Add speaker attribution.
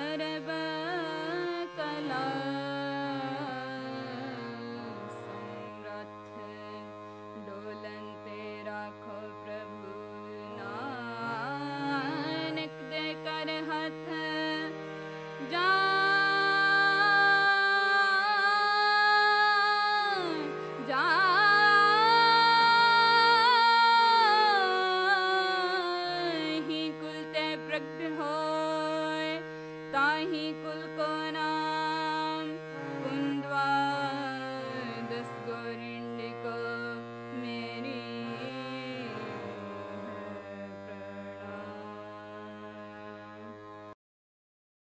Speaker 1: Whatever. नाही कुलकोना